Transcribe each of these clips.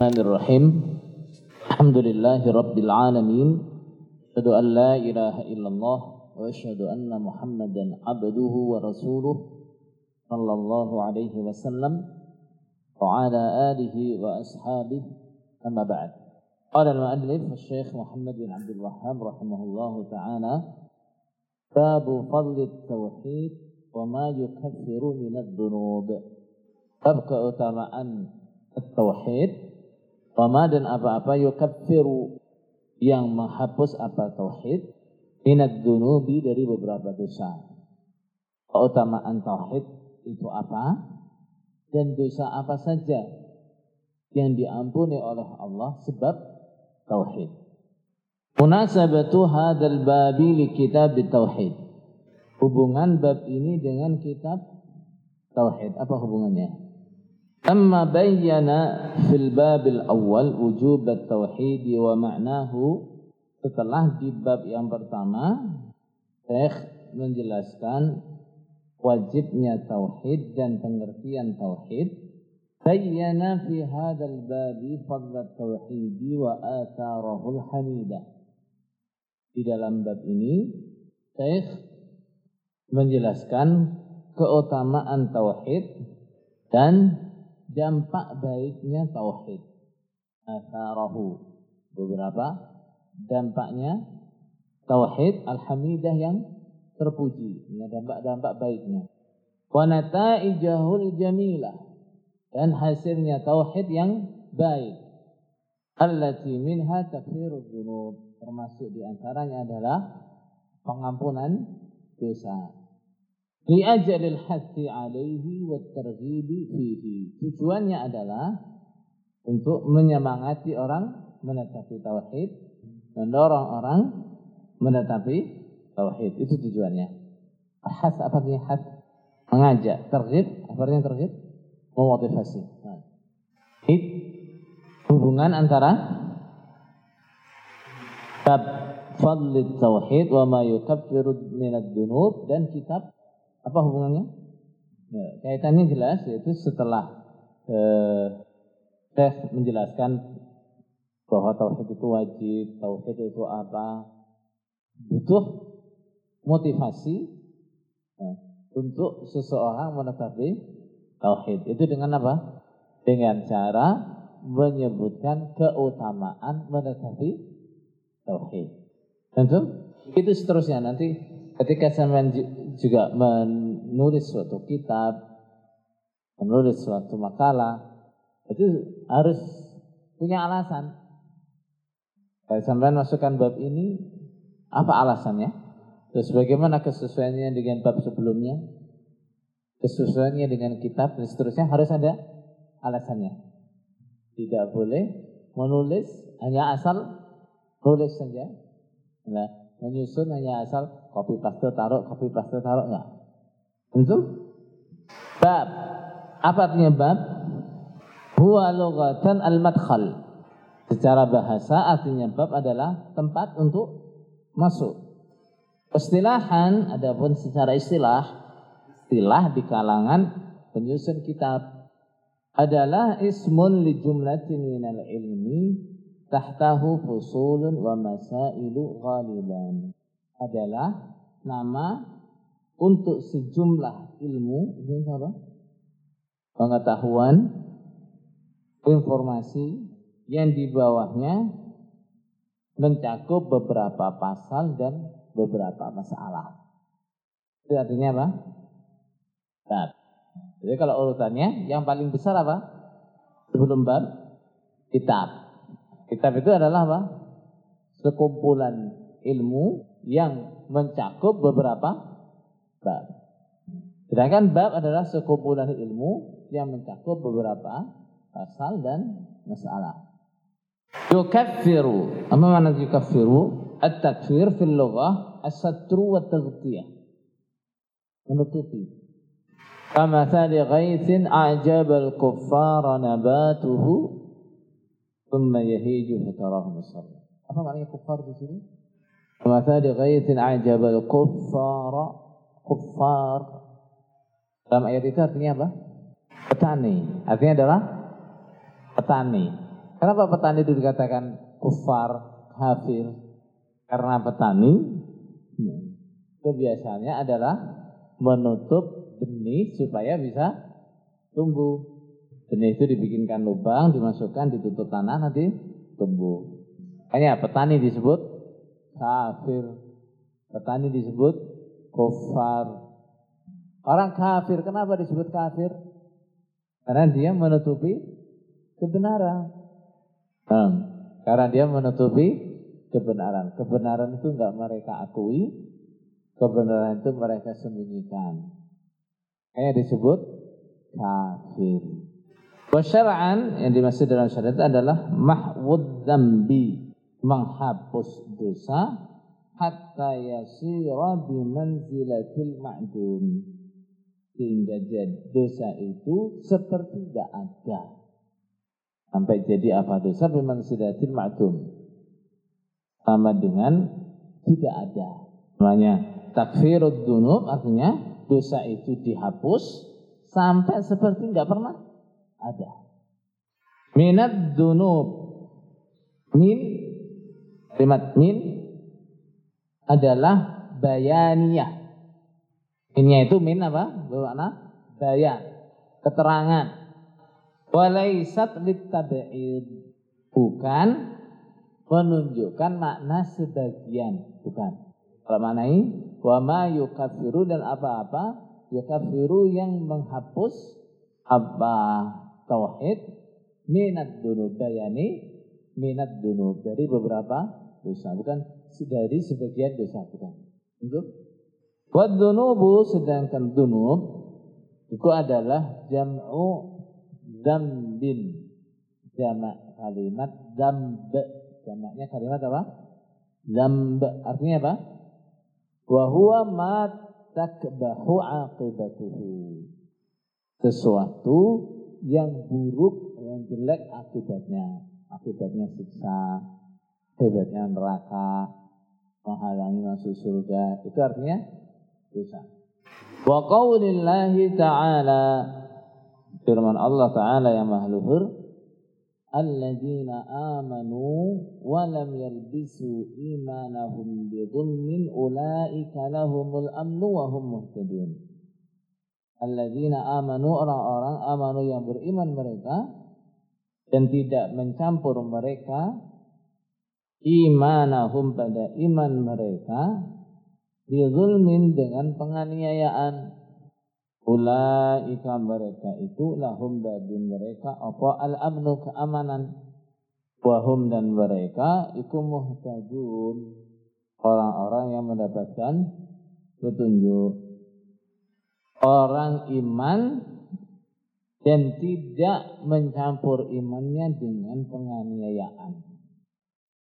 الرحمن الرحيم. الحمد لله رب العالمين. أشهد أن لا إله إلا الله وأشهد أن محمدا عبده ورسوله صلى الله عليه وسلم وعلى آله وأصحابه. أما بعد قال المؤلف الشيخ محمد بن عبد الوهاب رحمه الله تعالى باب فضل التوحيد وما يكفر من الذنوب. باب keutamaan التوحيد. Wama dan apa-apa yukaffiru yang menghapus apa tauhid minad dunubi dari beberapa dosa. Keutamaan tauhid itu apa? Dan dosa apa saja yang diampuni oleh Allah sebab tauhid. Munasabatu hadzal babi li kitab tauhid. Hubungan bab ini dengan kitab tauhid. Apa hubungannya? Amma bayyana fil babil awal wujub tauhid wa ma'nahu. Setelah di bab yang pertama Syekh menjelaskan wajibnya tauhid dan pengertian tauhid. Bayyana fi hadzal bab fadl tauhid wa atharahul hamidah di dalam bab ini Syekh menjelaskan keutamaan tauhid dan dampak baiknya tauhid. Atharahu. Beberapa dampaknya tauhid alhamidah yang terpuji. Ini dampak-dampak baiknya. Wa nataijahul jamilah. Dan hasilnya tauhid yang baik. Allati minha takfirul dzunub. Termasuk di antaranya adalah pengampunan dosa liajalil hati alaihi wa targhibi fihi. Tujuannya adalah untuk menyemangati orang menetapi tauhid, mendorong orang menetapi tauhid. Itu tujuannya. Has apa artinya has? Mengajak. Terghib, apa artinya terghib? Memotivasi. Nah. hubungan antara bab fadl tauhid wa ma yukaffiru minad dunub dan kitab apa hubungannya? Ya, kaitannya jelas yaitu setelah eh, menjelaskan bahwa tauhid itu wajib, tauhid itu apa, butuh motivasi ya, untuk seseorang menetapi tauhid. Itu dengan apa? Dengan cara menyebutkan keutamaan menetapi tauhid. Tentu itu seterusnya nanti ketika sampean juga menulis suatu kitab, menulis suatu makalah, itu harus punya alasan. Kalau sampean masukkan bab ini, apa alasannya? Terus bagaimana kesesuaiannya dengan bab sebelumnya? Kesesuaiannya dengan kitab dan seterusnya harus ada alasannya. Tidak boleh menulis hanya asal tulis saja. Nah, menyusun hanya asal copy paste taruh, copy paste taruh enggak. Tentu bab. Apa artinya bab? Huwa lughatan al-madkhal. Secara bahasa artinya bab adalah tempat untuk masuk. Istilahan adapun secara istilah istilah di kalangan penyusun kitab adalah ismun li jumlatin minal ilmi tahtahu fusulun wa masailu ghaliban adalah nama untuk sejumlah ilmu apa? pengetahuan informasi yang di bawahnya mencakup beberapa pasal dan beberapa masalah. Itu artinya apa? Bab. Jadi kalau urutannya yang paling besar apa? Sebelum bab kitab. Kitab itu adalah apa? Sekumpulan ilmu yang mencakup beberapa bab. Sedangkan bab adalah sekumpulan ilmu yang mencakup beberapa pasal dan masalah. Yukaffiru. Apa makna yukaffiru? At-takfir fil lughah as-satru wa taghtiyah. Menutupi. Kamathali ghaithin a'jabal kuffara nabatuhu Thumma yahiju fatarahu musarra. Apa maknanya kuffar di sini? Kamathali ghaithin ajabal kuffara kuffar. Dalam ayat itu artinya apa? Petani. Artinya adalah petani. Kenapa petani itu dikatakan kufar, kafir? Karena petani kebiasaannya adalah menutup benih supaya bisa tumbuh. Benih itu dibikinkan lubang, dimasukkan, ditutup tanah, nanti tumbuh. Makanya petani disebut kafir. Petani disebut kufar. Orang kafir, kenapa disebut kafir? Karena dia menutupi kebenaran. Hmm. Karena dia menutupi kebenaran. Kebenaran itu enggak mereka akui, kebenaran itu mereka sembunyikan. Kayak disebut kafir. Wasyara'an yang dimaksud dalam syariat adalah mahwud dambi menghapus dosa hatta yasira manzilatil ma'dum. Sehingga dosa itu seperti tidak ada. Sampai jadi apa? Dosa bimanzilatil ma'dum. Sama dengan tidak ada. Namanya takfirud dunub artinya dosa itu dihapus sampai seperti nggak pernah ada. Minat dunub. Min kalimat min adalah bayaniyah. Minnya itu min apa? Bermakna bayan, keterangan. Walaisat litab'id. Bukan menunjukkan makna sebagian, bukan. Kalau maknai wa ma yukafiru dan apa-apa yukafiru yang menghapus apa tauhid minat dunub bayani minat dunub. Dari beberapa dosa bukan dari sebagian dosa bukan. Untuk Wad dunubu sedangkan dunub itu adalah jam'u dambin. Jamak kalimat damb. Jamaknya kalimat apa? Damb. Artinya apa? Wa huwa ma takbahu aqibatuhu. Sesuatu yang buruk, yang jelek akibatnya. Akibatnya siksa, akibatnya neraka, menghalangi masuk surga. Itu artinya dosa. Wa qawlillahi ta'ala firman Allah Ta'ala yang mahluhur alladzina amanu wa lam yalbisu imanahum bidhulmin ulaika lahumul amnu wa hum muhtadun alladzina amanu orang-orang amanu yang beriman mereka dan tidak mencampur mereka imanahum pada iman mereka bizulmin dengan penganiayaan. Ulaika mereka itu lahum bagi mereka apa? Al-amnu keamanan. Wahum dan mereka itu muhtajun orang-orang yang mendapatkan petunjuk orang iman dan tidak mencampur imannya dengan penganiayaan.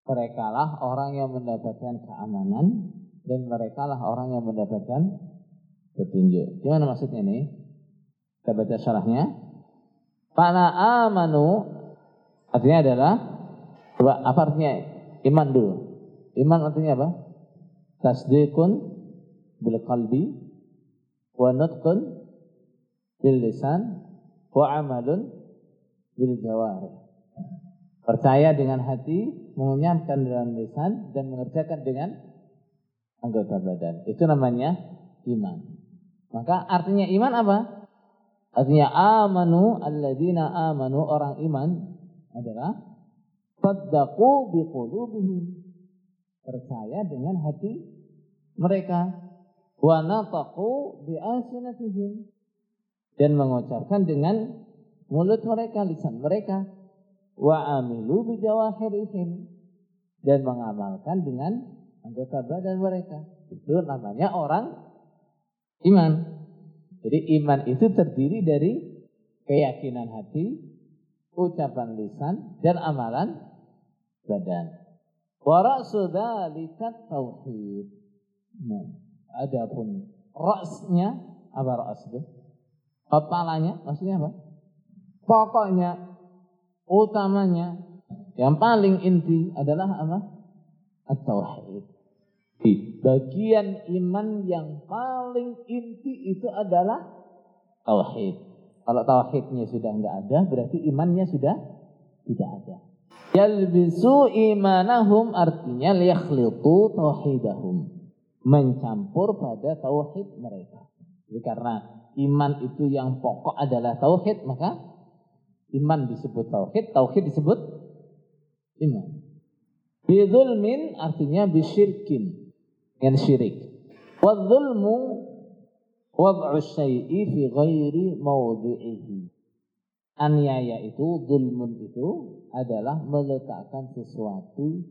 Mereka lah orang yang mendapatkan keamanan dan mereka lah orang yang mendapatkan petunjuk. Gimana maksudnya ini? Kita baca syarahnya. Para amanu artinya adalah coba apa artinya iman dulu? Iman artinya apa? Tasdikun bil qalbi wa nutqun bil lisan wa amalun bil jawarih. Percaya dengan hati, mengunyahkan dengan lisan dan mengerjakan dengan anggota badan. Itu namanya iman. Maka artinya iman apa? Artinya amanu alladzina amanu orang iman adalah saddaqu biqulubihim. Percaya dengan hati mereka wa bi dan mengucapkan dengan mulut mereka, lisan mereka wa amilu bi jawahirihim dan mengamalkan dengan anggota badan mereka. Itu namanya orang iman. Jadi iman itu terdiri dari keyakinan hati, ucapan lisan dan amalan badan. Wa ra'su tauhid. Nah, Adapun rasnya apa ras itu? Kepalanya maksudnya apa? Pokoknya, utamanya, yang paling inti adalah apa? At-tauhid. Di bagian iman yang paling inti itu adalah tauhid. Kalau tauhidnya sudah enggak ada, berarti imannya sudah tidak ada. Yalbisu imanahum artinya liyakhlitu tauhidahum. Mencampur pada tauhid mereka. Jadi karena iman itu yang pokok adalah tauhid, maka iman disebut tauhid, tauhid disebut iman. Bidzulmin artinya bisyirkin, yang syirik. Wadzulmu wad'u syai'i fi ghairi mawdi'ihi. Aniaya itu, zulmun itu adalah meletakkan sesuatu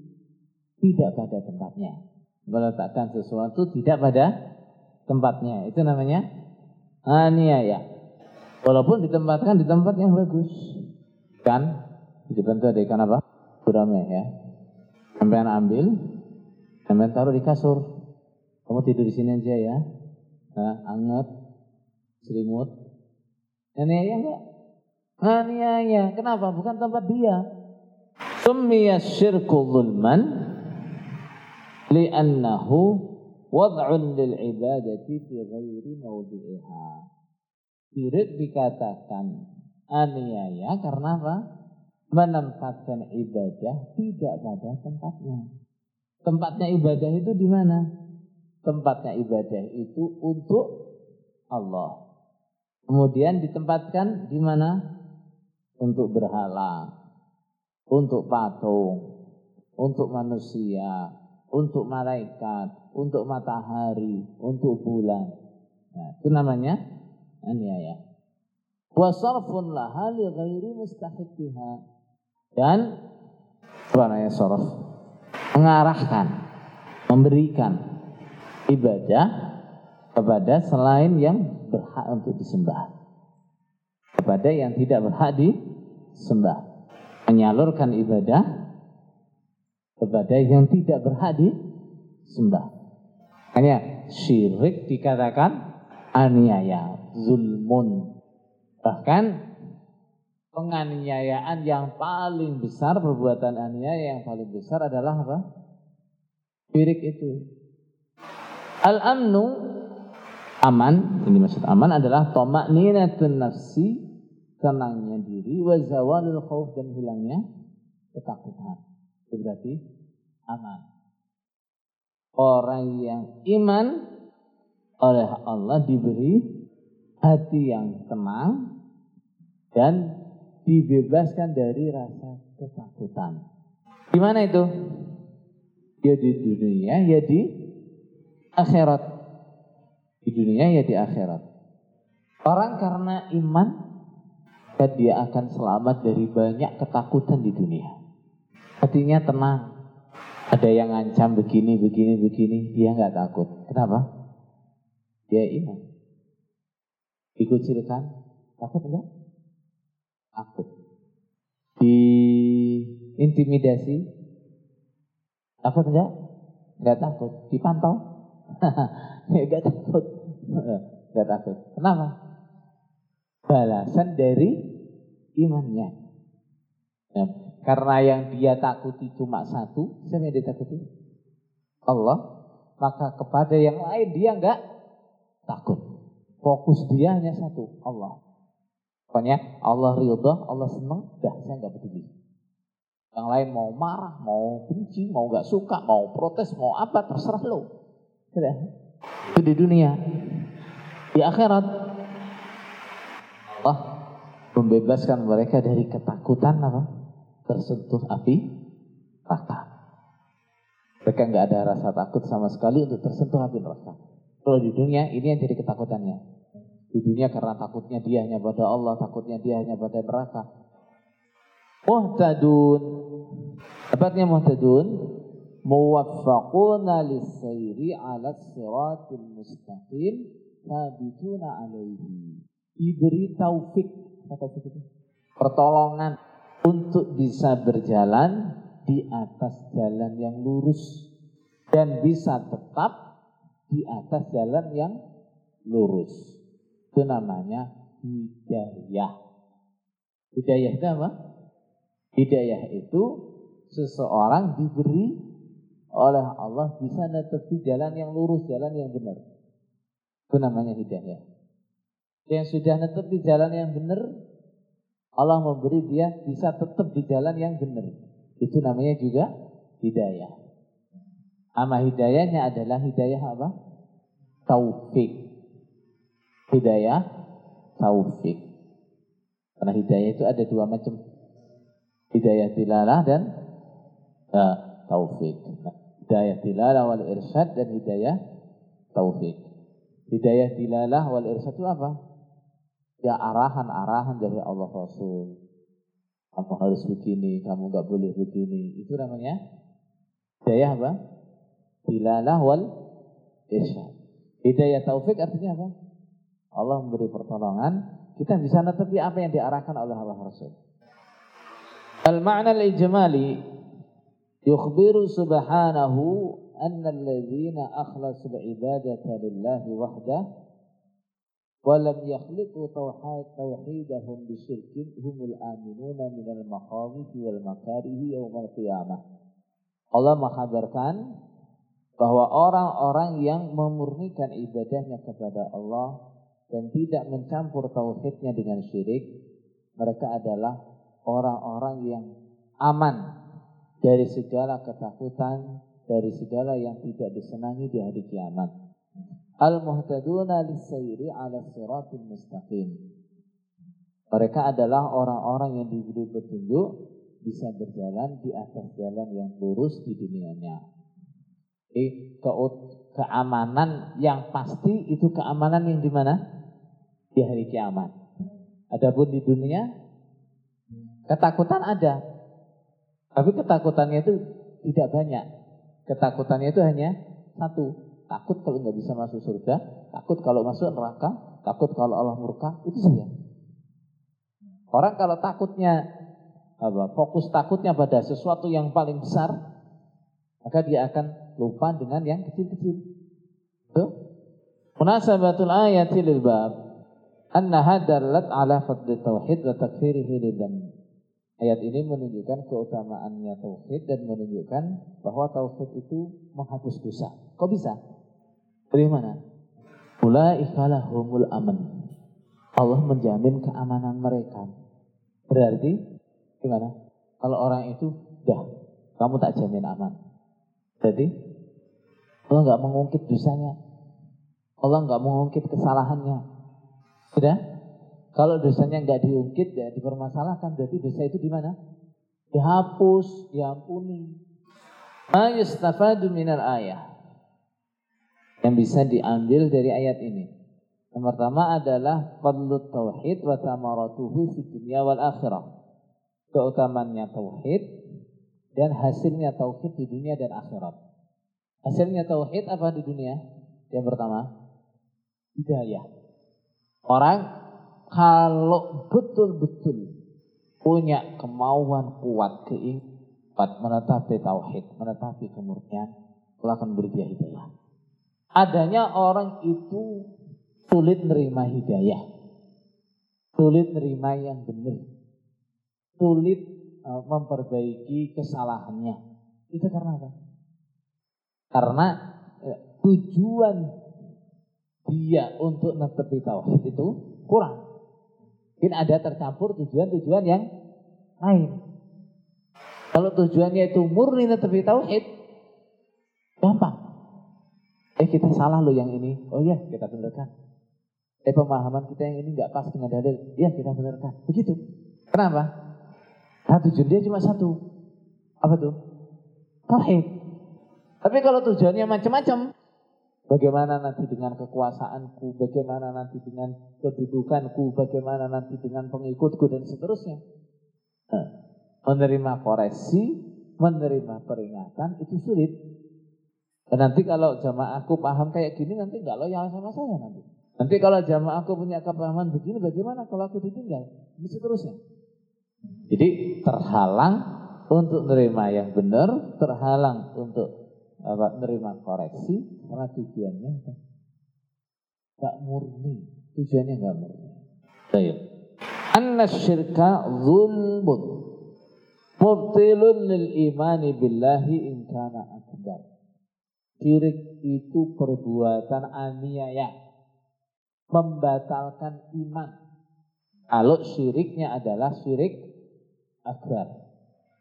tidak pada tempatnya. Meletakkan sesuatu tidak pada tempatnya. Itu namanya aniaya. Walaupun ditempatkan di tempat yang bagus. Kan? Dibantu ada ikan apa? Gurame ya. Sampai ambil, sampai taruh di kasur. Kamu tidur di sini aja ya. Nah, anget, selimut. Aniaya enggak? Aniaya. Kenapa? Bukan tempat dia. Summiya syirku zulman li'annahu wad'un lil ibadati fi ghairi mawdi'iha. Sirik dikatakan aniaya karena apa? Menempatkan ibadah tidak pada tempatnya. Tempatnya ibadah itu di mana? Tempatnya ibadah itu untuk Allah. Kemudian ditempatkan di mana? Untuk berhala, untuk patung, untuk manusia, untuk malaikat, untuk matahari, untuk bulan. Nah, itu namanya aniaya. Wa sarfun laha li ghairi mustahiqiha. Dan apa namanya sarf? Mengarahkan, memberikan ibadah kepada selain yang berhak untuk disembah. Kepada yang tidak berhak disembah. Menyalurkan ibadah kepada yang tidak berhak disembah. Hanya syirik dikatakan aniaya, zulmun. Bahkan penganiayaan yang paling besar, perbuatan aniaya yang paling besar adalah apa? Syirik itu. Al-amnu aman, ini maksud aman adalah tomak ninatun nafsi, tenangnya diri, wa zawalul khauf dan hilangnya ketakutan. Itu berarti aman. Orang yang iman oleh Allah diberi hati yang tenang dan dibebaskan dari rasa ketakutan. Di mana itu? Ya di dunia, ya di akhirat. Di dunia, ya di akhirat. Orang karena iman, dia akan selamat dari banyak ketakutan di dunia. Hatinya tenang. Ada yang ngancam begini, begini, begini, dia nggak takut. Kenapa? Dia iman. Dikucilkan, takut enggak? Takut. Diintimidasi, takut enggak? Enggak takut. Dipantau, enggak takut. Enggak takut. Kenapa? Balasan dari imannya. Ya. Karena yang dia takuti cuma satu, siapa yang ditakuti? Allah. Maka kepada yang lain dia enggak takut. Fokus dia hanya satu, Allah. Pokoknya Allah ridha, Allah senang, dah saya enggak peduli. Yang lain mau marah, mau benci, mau enggak suka, mau protes, mau apa, terserah lo. Sudah. Itu di dunia. Di akhirat, Allah membebaskan mereka dari ketakutan apa? Tersentuh api neraka. Mereka nggak ada rasa takut sama sekali untuk tersentuh api neraka. Kalau di dunia ini yang jadi ketakutannya. Di dunia karena takutnya dia hanya pada Allah, takutnya dia hanya pada neraka. Muhtadun. Tepatnya muhtadun. Muwaffaquna lissairi ala siratul mustaqim. Sabituna alaihi. Diberi taufik. Taufik itu? Pertolongan untuk bisa berjalan di atas jalan yang lurus dan bisa tetap di atas jalan yang lurus. Itu namanya hidayah. Hidayah itu apa? Hidayah itu seseorang diberi oleh Allah bisa netepi jalan yang lurus, jalan yang benar. Itu namanya hidayah. Yang sudah netepi jalan yang benar, Allah memberi dia bisa tetap di jalan yang benar. Itu namanya juga hidayah. Ama hidayahnya adalah hidayah apa? Taufik. Hidayah taufik. Karena hidayah itu ada dua macam. Hidayah tilalah dan uh, taufik. Hidayah tilalah wal irsyad dan hidayah taufik. Hidayah tilalah wal irsyad itu apa? Ya arahan-arahan dari Allah Rasul. Kamu harus begini, kamu nggak boleh begini. Itu namanya hidayah apa? Tilalah wal irsyad. Hidayah taufik artinya apa? Allah memberi pertolongan kita bisa netepi apa yang diarahkan oleh Allah Rasul. Al-ma'na al-ijmali yukhbiru subhanahu anna alladhina akhlasu al-ibadata lillahi wahdah wa lam yakhliqu tawhidahum bisyirkin humul aminuna minal maqamiti wal makarihi yawmal qiyamah. Allah menghabarkan bahwa orang-orang yang memurnikan ibadahnya kepada Allah dan tidak mencampur tauhidnya dengan syirik, mereka adalah orang-orang yang aman dari segala ketakutan, dari segala yang tidak disenangi di hari kiamat. Al-muhtaduna lisayri ala siratul mustaqim. Mereka adalah orang-orang yang diberi petunjuk bisa berjalan di atas jalan yang lurus di dunianya. Ke keamanan yang pasti itu keamanan yang di mana? di hari kiamat. Adapun di dunia ketakutan ada. Tapi ketakutannya itu tidak banyak. Ketakutannya itu hanya satu. Takut kalau nggak bisa masuk surga, takut kalau masuk neraka, takut kalau Allah murka, itu saja. Orang kalau takutnya apa, fokus takutnya pada sesuatu yang paling besar, maka dia akan lupa dengan yang kecil-kecil. Munasabatul ayati lil bab annaha dalat ala tauhid wa takfirihi. Ayat ini menunjukkan keutamaannya tauhid dan menunjukkan bahwa tauhid itu menghapus dosa. Kok bisa? Dari mana? Ulaika lahumul aman. Allah menjamin keamanan mereka. Berarti gimana? Kalau orang itu dah kamu tak jamin aman. Jadi Allah nggak mengungkit dosanya. Allah nggak mengungkit kesalahannya. Sudah? Kalau dosanya nggak diungkit ya dipermasalahkan berarti dosa itu di mana? Dihapus, diampuni. Ma yustafadu minal ayah. Yang bisa diambil dari ayat ini. Yang pertama adalah fadlut tauhid wa tamaratuhu fi dunya wal akhirah. Keutamannya tauhid dan hasilnya tauhid di dunia dan akhirat. Hasilnya tauhid apa di dunia? Yang pertama, hidayah. Orang kalau betul-betul punya kemauan kuat, keinginan menetapi tauhid, menetapi kemurnian, Allah akan beri dia hidayah. Adanya orang itu sulit nerima hidayah. Sulit nerima yang benar. Sulit uh, memperbaiki kesalahannya. Itu karena apa? Karena uh, tujuan dia untuk netepi tauhid itu kurang. Mungkin ada tercampur tujuan-tujuan yang lain. Kalau tujuannya itu murni netepi tauhid, gampang. Eh kita salah loh yang ini. Oh iya, kita benarkan. Eh pemahaman kita yang ini nggak pas dengan dalil. Iya, kita benarkan. Begitu. Kenapa? Nah tujuan dia cuma satu. Apa tuh? Tauhid. Tapi kalau tujuannya macam-macam, Bagaimana nanti dengan kekuasaanku, bagaimana nanti dengan kedudukanku, bagaimana nanti dengan pengikutku dan seterusnya. Nah, menerima koreksi, menerima peringatan itu sulit. Dan nanti kalau jamaahku paham kayak gini nanti nggak loyal sama saya nanti. Nanti kalau jamaahku punya kepahaman begini bagaimana kalau aku ditinggal? Ini seterusnya. Jadi terhalang untuk menerima yang benar, terhalang untuk apa nerima koreksi karena tujuannya nggak murni tujuannya nggak murni Baik. Anna syirka zulmun mubtilun lil imani billahi in kana akbar. Syirik itu perbuatan aniaya membatalkan iman. Kalau syiriknya adalah syirik akbar.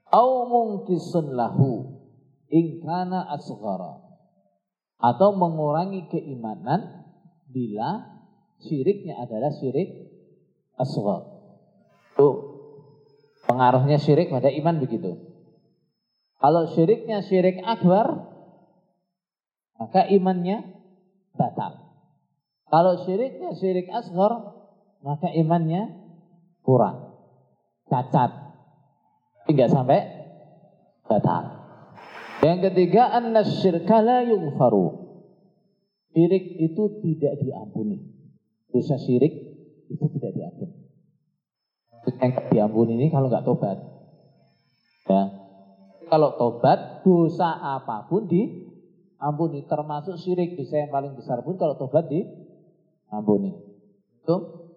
Au mungkisun lahu ingkana asghara. Atau mengurangi keimanan bila syiriknya adalah syirik asghar. Itu pengaruhnya syirik pada iman begitu. Kalau syiriknya syirik akbar, maka imannya batal. Kalau syiriknya syirik asghar, maka imannya kurang, cacat, tidak sampai batal. Yang ketiga, anna syirka la yughfaru. Syirik itu tidak diampuni. Dosa syirik itu tidak diampuni. Yang diampuni ini kalau nggak tobat. Ya. Kalau tobat, dosa apa pun diampuni. Termasuk syirik, dosa yang paling besar pun kalau tobat diampuni. Itu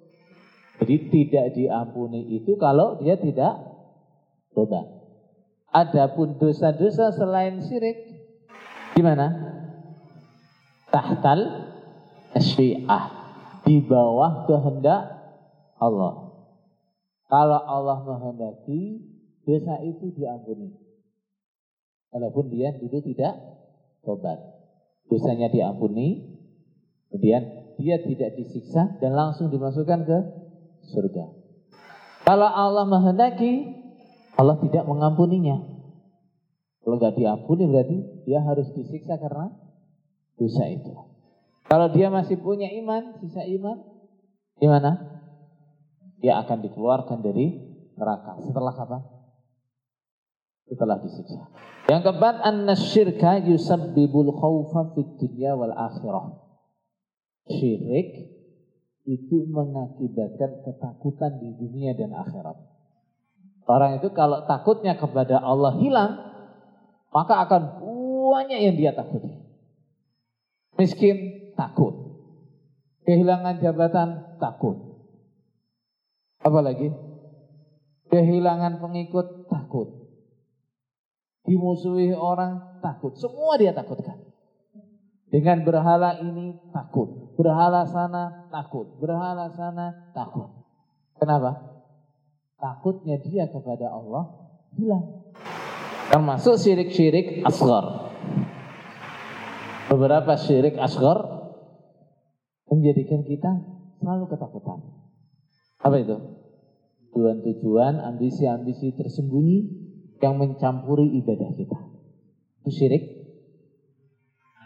jadi tidak diampuni itu kalau dia tidak tobat. Adapun dosa-dosa selain syirik gimana? Tahtal syiah di bawah kehendak Allah. Kalau Allah menghendaki dosa itu diampuni. Walaupun dia dulu tidak tobat. Dosanya diampuni, kemudian dia tidak disiksa dan langsung dimasukkan ke surga. Kalau Allah menghendaki, Allah tidak mengampuninya. Kalau nggak diampuni berarti dia harus disiksa karena dosa itu. Kalau dia masih punya iman, sisa iman, gimana? Dia akan dikeluarkan dari neraka. Setelah apa? Setelah disiksa. Yang keempat, an-nasyirka yusabbibul khawfa fid dunya wal akhirah. Syirik itu mengakibatkan ketakutan di dunia dan akhirat. Orang itu kalau takutnya kepada Allah hilang, maka akan banyak yang dia takuti. Miskin takut. Kehilangan jabatan takut. Apalagi? Kehilangan pengikut takut. Dimusuhi orang takut. Semua dia takutkan. Dengan berhala ini takut, berhala sana takut, berhala sana takut. Kenapa? Takutnya dia kepada Allah hilang. Termasuk syirik-syirik asgar. Beberapa syirik asgar menjadikan kita selalu ketakutan. Apa itu? Tujuan-tujuan, ambisi-ambisi tersembunyi yang mencampuri ibadah kita. Itu syirik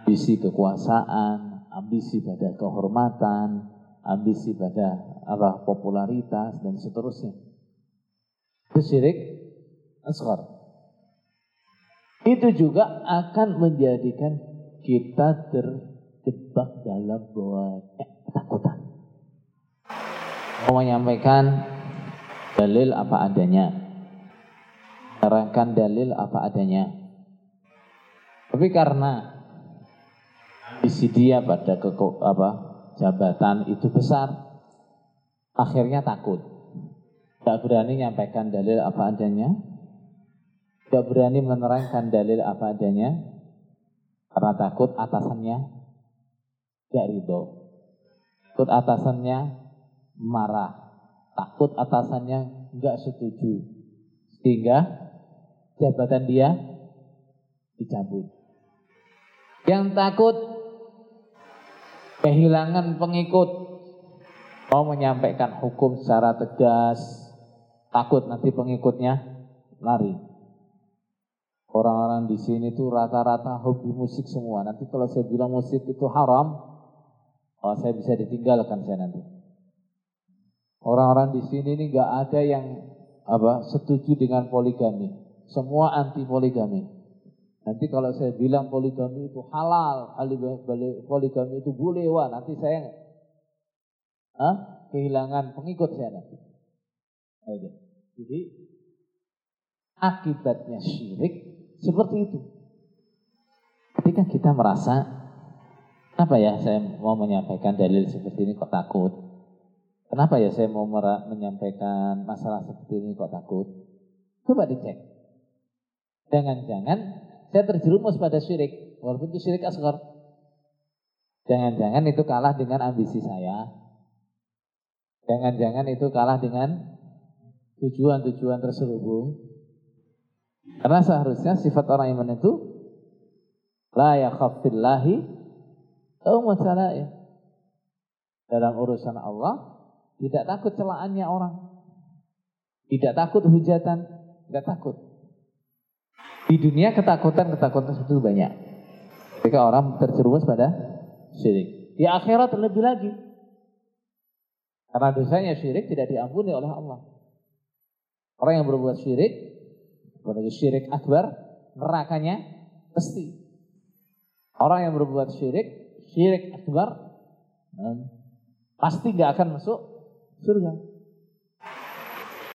ambisi kekuasaan, ambisi pada kehormatan, ambisi pada apa popularitas dan seterusnya. Itu syirik asghar. Itu juga akan menjadikan kita terjebak dalam banyak ketakutan. Mau menyampaikan dalil apa adanya. Terangkan dalil apa adanya. Tapi karena visi dia pada ke, apa, jabatan itu besar, akhirnya takut. Tidak berani menyampaikan dalil apa adanya, tidak berani menerangkan dalil apa adanya, karena takut atasannya tidak ridho. Takut atasannya marah, takut atasannya nggak setuju, sehingga jabatan dia dicabut. Yang takut kehilangan pengikut, mau menyampaikan hukum secara tegas, takut nanti pengikutnya lari. Orang-orang di sini tuh rata-rata hobi musik semua. Nanti kalau saya bilang musik itu haram, oh saya bisa ditinggalkan saya nanti. Orang-orang di sini ini nggak ada yang apa setuju dengan poligami. Semua anti poligami. Nanti kalau saya bilang poligami itu halal, poligami itu boleh, wah nanti saya Hah? kehilangan pengikut saya nanti. Jadi akibatnya syirik seperti itu. Ketika kita merasa Kenapa ya saya mau menyampaikan dalil seperti ini kok takut? Kenapa ya saya mau menyampaikan masalah seperti ini kok takut? Coba dicek. Jangan-jangan saya terjerumus pada syirik, walaupun itu syirik asghar. Jangan-jangan itu kalah dengan ambisi saya. Jangan-jangan itu kalah dengan tujuan-tujuan terselubung. Karena seharusnya sifat orang iman itu la yakhafillahi ya. Dalam urusan Allah tidak takut celaannya orang. Tidak takut hujatan, tidak takut. Di dunia ketakutan-ketakutan itu banyak. Ketika orang terjerumus pada syirik. Di akhirat terlebih lagi. Karena dosanya syirik tidak diampuni oleh Allah. Orang yang berbuat syirik, berbuat syirik akbar, nerakanya pasti. Orang yang berbuat syirik, syirik akbar, pasti nggak akan masuk surga.